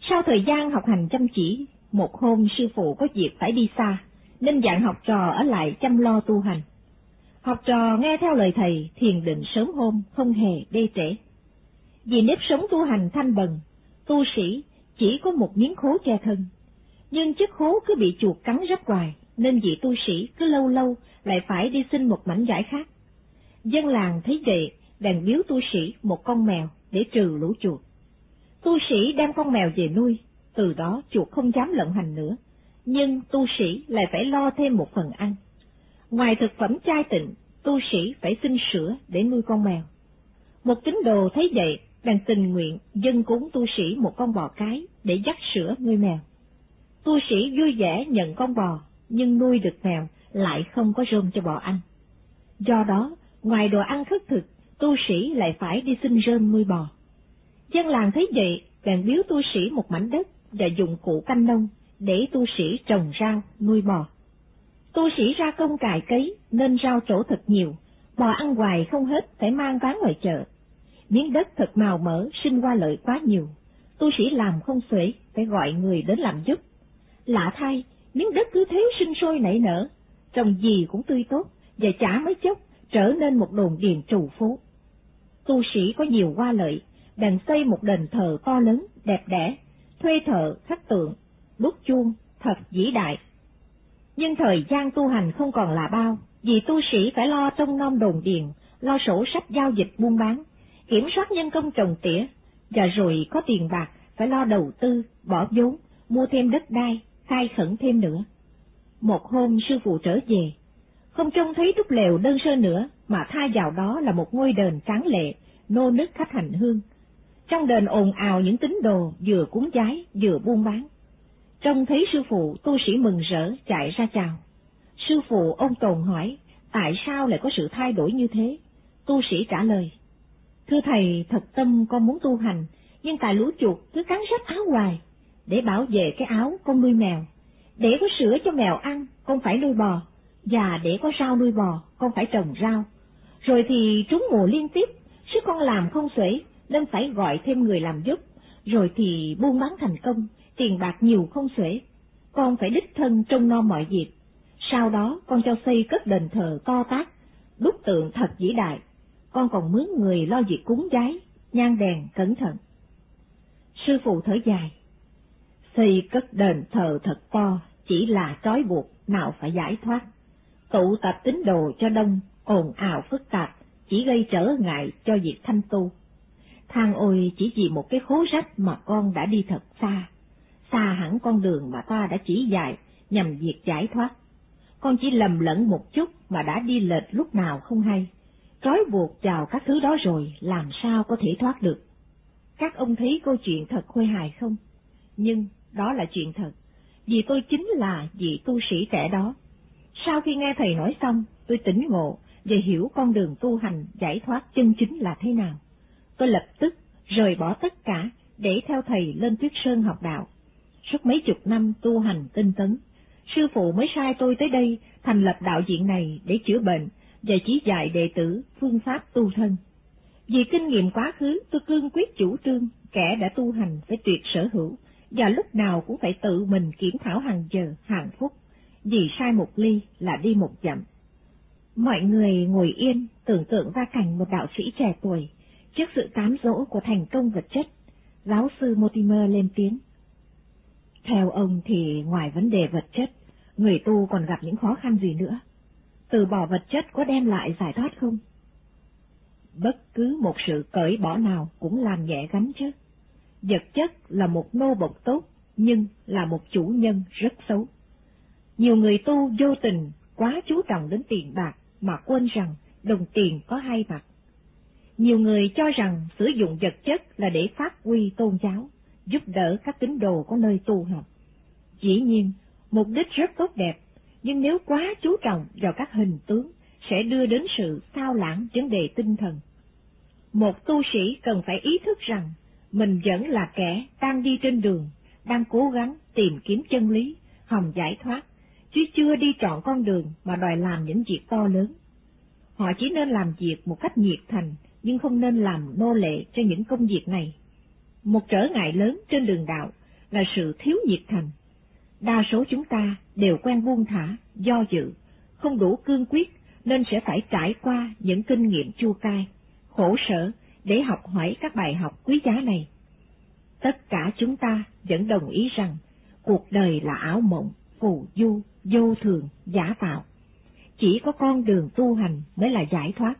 Sau thời gian học hành chăm chỉ, một hôm sư phụ có việc phải đi xa, nên dặn học trò ở lại chăm lo tu hành. Học trò nghe theo lời thầy thiền định sớm hôm, không hề đê trễ. Vì nếp sống tu hành thanh bần, tu sĩ chỉ có một miếng khố che thân, nhưng chiếc khố cứ bị chuột cắn rất hoài, nên vị tu sĩ cứ lâu lâu lại phải đi xin một mảnh giải khác. Dân làng thấy vậy, đàn biếu tu sĩ một con mèo để trừ lũ chuột. Tu sĩ đem con mèo về nuôi, từ đó chuột không dám lận hành nữa, nhưng tu sĩ lại phải lo thêm một phần ăn. Ngoài thực phẩm chai tịnh, tu sĩ phải xin sữa để nuôi con mèo. Một tín đồ thấy vậy, bèn tình nguyện dân cúng tu sĩ một con bò cái để dắt sữa nuôi mèo. Tu sĩ vui vẻ nhận con bò, nhưng nuôi được mèo lại không có rơm cho bò ăn. Do đó, ngoài đồ ăn khất thực, tu sĩ lại phải đi xin rơm nuôi bò. Dân làng thấy vậy, bèn biếu tu sĩ một mảnh đất và dụng cụ canh nông để tu sĩ trồng rau, nuôi bò. Tu sĩ ra công cài cấy nên rau trổ thật nhiều, bò ăn hoài không hết phải mang bán ngoài chợ. Miếng đất thật màu mỡ, sinh qua lợi quá nhiều. Tu sĩ làm không xuể, phải gọi người đến làm giúp. Lạ thay, miếng đất cứ thế sinh sôi nảy nở, trồng gì cũng tươi tốt, và chả mấy chốc trở nên một đồn điền trù phú. Tu sĩ có nhiều qua lợi, bèn xây một đền thờ to lớn, đẹp đẽ, thuê thợ, khắc tượng, đúc chuông, thật vĩ đại. Nhưng thời gian tu hành không còn là bao, vì tu sĩ phải lo trông nom đồn điền, lo sổ sách giao dịch buôn bán, kiểm soát nhân công trồng tỉa, và rồi có tiền bạc phải lo đầu tư, bỏ vốn, mua thêm đất đai, khai khẩn thêm nữa. Một hôm sư phụ trở về, không trông thấy trúc lều đơn sơ nữa, mà thay vào đó là một ngôi đền tráng lệ, nô nức khách hành hương. Trong đền ồn ào những tín đồ vừa cúng giái vừa buôn bán. Trông thấy sư phụ, tu sĩ mừng rỡ chạy ra chào. Sư phụ ông Tồn hỏi, tại sao lại có sự thay đổi như thế? Tu sĩ trả lời, thưa thầy, thật tâm con muốn tu hành, nhưng tại lũ chuột cứ cắn rách áo hoài. Để bảo vệ cái áo, con nuôi mèo. Để có sữa cho mèo ăn, con phải nuôi bò. Và để có rau nuôi bò, con phải trồng rau. Rồi thì trúng mùa liên tiếp, sức con làm không xuể, nên phải gọi thêm người làm giúp. Rồi thì buôn bán thành công, tiền bạc nhiều không xuể. Con phải đích thân trông nom mọi việc. Sau đó con cho xây cất đền thờ to tác, đúc tượng thật vĩ đại. Con còn mướn người lo việc cúng giái, nhang đèn cẩn thận. Sư phụ thở dài. Xây cất đền thờ thật to, chỉ là trói buộc, nào phải giải thoát. Tụ tập tín đồ cho đông, ồn ào phức tạp, chỉ gây trở ngại cho việc thanh tu. Thang ôi chỉ vì một cái khố rách mà con đã đi thật xa, xa hẳn con đường mà ta đã chỉ dạy nhằm việc giải thoát. Con chỉ lầm lẫn một chút mà đã đi lệch lúc nào không hay, trói buộc vào các thứ đó rồi làm sao có thể thoát được. Các ông thấy câu chuyện thật khôi hài không? Nhưng đó là chuyện thật, vì tôi chính là vị tu sĩ trẻ đó. Sau khi nghe thầy nói xong, tôi tỉnh ngộ và hiểu con đường tu hành giải thoát chân chính là thế nào. Tôi lập tức rời bỏ tất cả để theo thầy lên Tuyết Sơn học đạo. Suốt mấy chục năm tu hành tinh tấn, sư phụ mới sai tôi tới đây thành lập đạo viện này để chữa bệnh và chỉ dạy đệ tử phương pháp tu thân. Vì kinh nghiệm quá khứ, tôi cương quyết chủ trương kẻ đã tu hành phải tuyệt sở hữu, và lúc nào cũng phải tự mình kiểm thảo hàng giờ, hàng phút, vì sai một ly là đi một dặm. Mọi người ngồi yên, tưởng tượng ra cảnh một đạo sĩ trẻ tuổi, trước sự cám dỗ của thành công vật chất, giáo sư Mortimer lên tiếng. Theo ông thì ngoài vấn đề vật chất, người tu còn gặp những khó khăn gì nữa? Từ bỏ vật chất có đem lại giải thoát không? Bất cứ một sự cởi bỏ nào cũng làm nhẹ gánh chứ. Vật chất là một nô bộc tốt, nhưng là một chủ nhân rất xấu. Nhiều người tu vô tình quá chú trọng đến tiền bạc mà quên rằng đồng tiền có hai mặt. Nhiều người cho rằng sử dụng vật chất là để phát huy tôn giáo, giúp đỡ các tín đồ có nơi tu học. Dĩ nhiên, mục đích rất tốt đẹp, nhưng nếu quá chú trọng vào các hình tướng, sẽ đưa đến sự sao lãng vấn đề tinh thần. Một tu sĩ cần phải ý thức rằng mình vẫn là kẻ đang đi trên đường, đang cố gắng tìm kiếm chân lý, hòng giải thoát, chứ chưa đi chọn con đường mà đòi làm những việc to lớn. Họ chỉ nên làm việc một cách nhiệt thành, nhưng không nên làm nô lệ cho những công việc này. Một trở ngại lớn trên đường đạo là sự thiếu nhiệt thành. Đa số chúng ta đều quen buông thả, do dự, không đủ cương quyết nên sẽ phải trải qua những kinh nghiệm chua cay, khổ sở để học hỏi các bài học quý giá này. Tất cả chúng ta vẫn đồng ý rằng cuộc đời là ảo mộng, phù du, vô thường, giả tạo. Chỉ có con đường tu hành mới là giải thoát.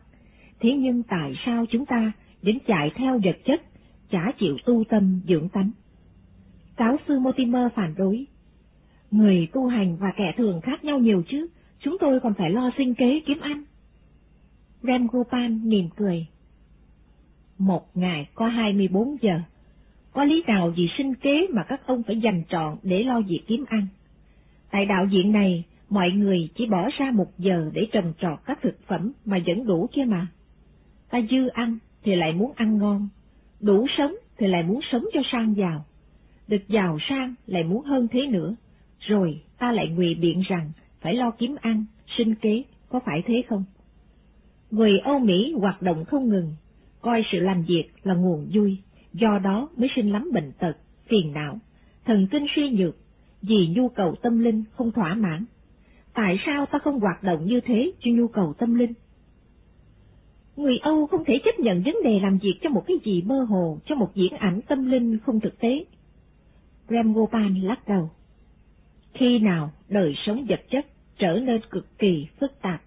Thế nhưng tại sao chúng ta đến chạy theo vật chất, chả chịu tu tâm dưỡng tánh? Giáo sư Mortimer phản đối. Người tu hành và kẻ thường khác nhau nhiều chứ, chúng tôi còn phải lo sinh kế kiếm ăn. Ramgopal mỉm cười. Một ngày có 24 giờ, có lý nào vì sinh kế mà các ông phải dành trọn để lo việc kiếm ăn? Tại đạo viện này, mọi người chỉ bỏ ra một giờ để trồng trọt các thực phẩm mà vẫn đủ kia mà. Ta dư ăn thì lại muốn ăn ngon, đủ sống thì lại muốn sống cho sang giàu, được giàu sang lại muốn hơn thế nữa, rồi ta lại ngụy biện rằng phải lo kiếm ăn, sinh kế, có phải thế không? Người Âu Mỹ hoạt động không ngừng, coi sự làm việc là nguồn vui, do đó mới sinh lắm bệnh tật, phiền não, thần kinh suy nhược, vì nhu cầu tâm linh không thỏa mãn. Tại sao ta không hoạt động như thế cho nhu cầu tâm linh? Người Âu không thể chấp nhận vấn đề làm việc cho một cái gì mơ hồ, cho một diễn ảnh tâm linh không thực tế. Ram Gopal lắc đầu. Khi nào đời sống vật chất trở nên cực kỳ phức tạp,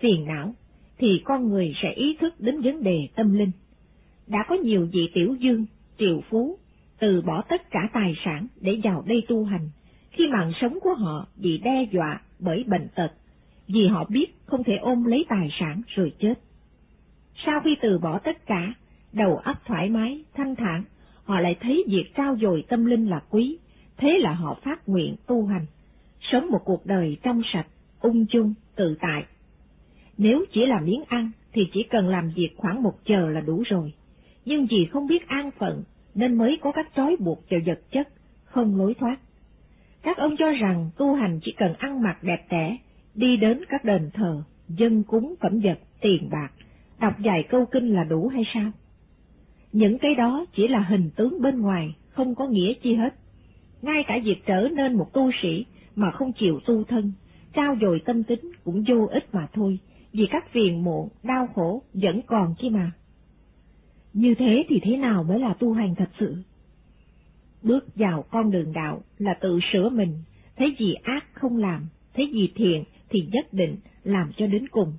phiền não, thì con người sẽ ý thức đến vấn đề tâm linh. Đã có nhiều vị tiểu dương, triệu phú, từ bỏ tất cả tài sản để vào đây tu hành, khi mạng sống của họ bị đe dọa bởi bệnh tật, vì họ biết không thể ôm lấy tài sản rồi chết. Sau khi từ bỏ tất cả, đầu óc thoải mái, thanh thản, họ lại thấy việc trao dồi tâm linh là quý, thế là họ phát nguyện tu hành, sống một cuộc đời trong sạch, ung dung, tự tại. Nếu chỉ là miếng ăn thì chỉ cần làm việc khoảng một giờ là đủ rồi, nhưng vì không biết an phận nên mới có các trói buộc vào vật chất, không lối thoát. Các ông cho rằng tu hành chỉ cần ăn mặc đẹp đẽ, đi đến các đền thờ, dân cúng phẩm vật, tiền bạc, đọc vài câu kinh là đủ hay sao? Những cái đó chỉ là hình tướng bên ngoài, không có nghĩa chi hết. Ngay cả việc trở nên một tu sĩ mà không chịu tu thân, trao dồi tâm tính cũng vô ích mà thôi, vì các phiền muộn, đau khổ vẫn còn kia mà. Như thế thì thế nào mới là tu hành thật sự? Bước vào con đường đạo là tự sửa mình, thấy gì ác không làm, thấy gì thiện thì nhất định làm cho đến cùng.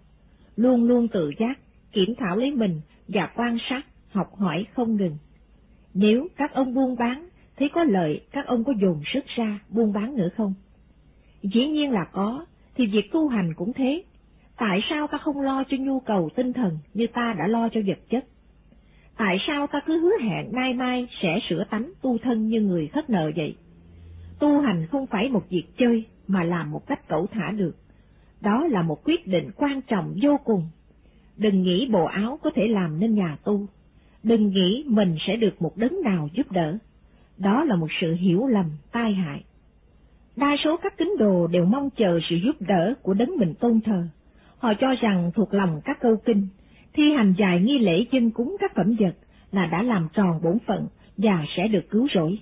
Luôn luôn tự giác, kiểm thảo lấy mình và quan sát, học hỏi không ngừng. Nếu các ông buôn bán, thấy có lợi, các ông có dồn sức ra buôn bán nữa không? Dĩ nhiên là có, thì việc tu hành cũng thế. Tại sao ta không lo cho nhu cầu tinh thần như ta đã lo cho vật chất? Tại sao ta cứ hứa hẹn nay mai sẽ sửa tánh tu thân như người thất nợ vậy? Tu hành không phải một việc chơi mà làm một cách cẩu thả được. Đó là một quyết định quan trọng vô cùng. Đừng nghĩ bộ áo có thể làm nên nhà tu. Đừng nghĩ mình sẽ được một đấng nào giúp đỡ. Đó là một sự hiểu lầm, tai hại. Đa số các tín đồ đều mong chờ sự giúp đỡ của đấng mình tôn thờ. Họ cho rằng thuộc lòng các câu kinh, thi hành dài nghi lễ chân cúng các phẩm vật là đã làm tròn bổn phận và sẽ được cứu rỗi.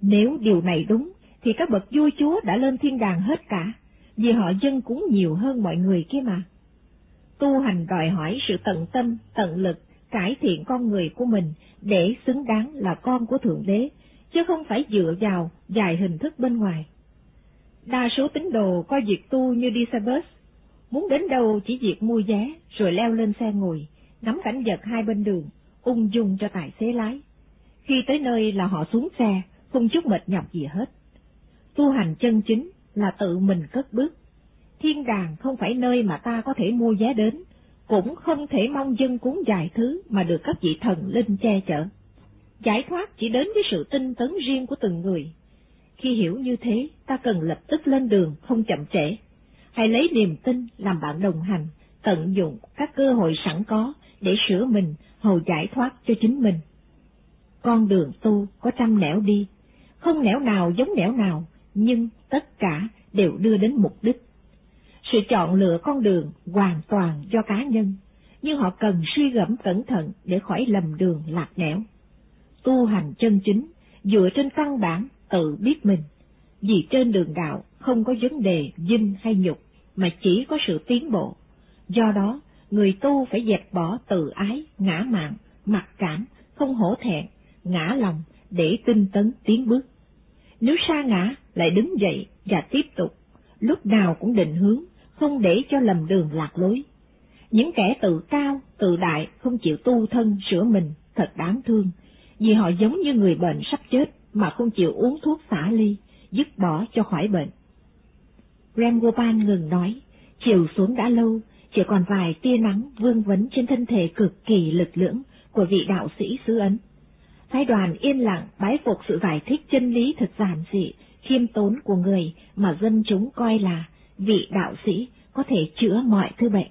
Nếu điều này đúng, thì các bậc vua chúa đã lên thiên đàng hết cả, vì họ dân cúng nhiều hơn mọi người kia mà. Tu hành đòi hỏi sự tận tâm, tận lực, cải thiện con người của mình để xứng đáng là con của Thượng Đế, chứ không phải dựa vào vài hình thức bên ngoài. Đa số tín đồ coi việc tu như đi xe bus, muốn đến đâu chỉ việc mua vé rồi leo lên xe ngồi, ngắm cảnh vật hai bên đường, ung dung cho tài xế lái. Khi tới nơi là họ xuống xe, không chút mệt nhọc gì hết. Tu hành chân chính là tự mình cất bước. Thiên đàng không phải nơi mà ta có thể mua vé đến, cũng không thể mong dân cúng vài thứ mà được các vị thần linh che chở. Giải thoát chỉ đến với sự tinh tấn riêng của từng người. Khi hiểu như thế, ta cần lập tức lên đường, không chậm trễ. Hãy lấy niềm tin làm bạn đồng hành, tận dụng các cơ hội sẵn có để sửa mình, hầu giải thoát cho chính mình. Con đường tu có trăm nẻo đi, không nẻo nào giống nẻo nào, nhưng tất cả đều đưa đến mục đích. Sự chọn lựa con đường hoàn toàn do cá nhân, nhưng họ cần suy gẫm cẩn thận để khỏi lầm đường lạc nẻo. Tu hành chân chính, dựa trên căn bản tự biết mình, vì trên đường đạo không có vấn đề dinh hay nhục, mà chỉ có sự tiến bộ. Do đó, người tu phải dẹp bỏ tự ái, ngã mạn, mặc cảm, không hổ thẹn, ngã lòng để tinh tấn tiến bước. Nếu sa ngã, lại đứng dậy và tiếp tục, lúc nào cũng định hướng, không để cho lầm đường lạc lối. Những kẻ tự cao, tự đại, không chịu tu thân sửa mình, thật đáng thương, vì họ giống như người bệnh sắp chết mà không chịu uống thuốc xả ly, dứt bỏ cho khỏi bệnh. Ramgopal ngừng nói, chiều xuống đã lâu, chỉ còn vài tia nắng vương vấn trên thân thể cực kỳ lực lưỡng của vị đạo sĩ xứ Ấn. Phái đoàn yên lặng bái phục sự giải thích chân lý thật giản dị, khiêm tốn của người mà dân chúng coi là vị đạo sĩ có thể chữa mọi thứ bệnh.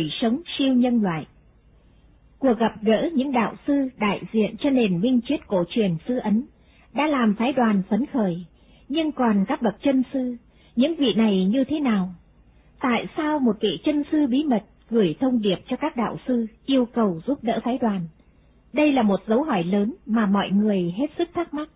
đời sống siêu nhân loại. Cuộc gặp gỡ những đạo sư đại diện cho nền minh triết cổ truyền sư Ấn đã làm phái đoàn phấn khởi, nhưng còn các bậc chân sư, những vị này như thế nào? Tại sao một vị chân sư bí mật gửi thông điệp cho các đạo sư yêu cầu giúp đỡ phái đoàn? Đây là một dấu hỏi lớn mà mọi người hết sức thắc mắc.